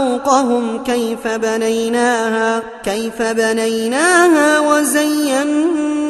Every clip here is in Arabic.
فوقهم كيف بنيناها كيف بنيناها وزيناها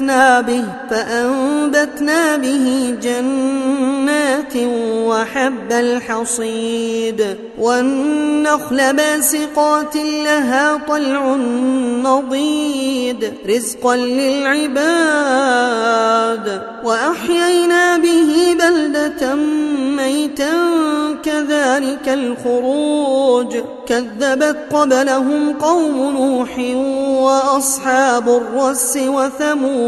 به فأنبتنا به جنات وحب الحصيد. والنخل باسقات لها طلع نضيد. رزقا للعباد. وأحيينا به بلدة ميتا كذلك الخروج. كذبت قبلهم قوم نوح وأصحاب الرس وثمود.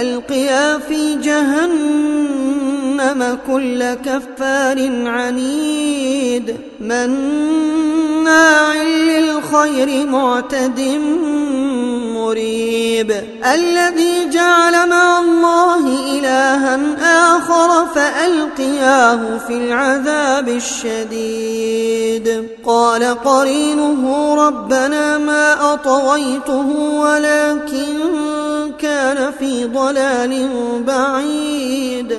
ألقيا في جهنم كل كفار عنيد مناع للخير معتد مريب الذي جعل مع الله إلها آخر فألقياه في العذاب الشديد. قال قرينه ربنا ما أطويته ولكن كان في ضلال بعيد.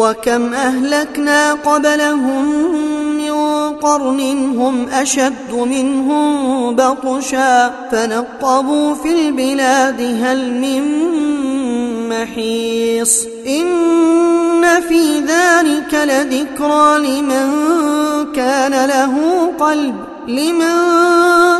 وكم أهلكنا قبلهم من قرن هم أشد منهم بطشا فنقبوا في البلاد هل من محيص إن في ذلك لذكرى لمن كان له قلب لمن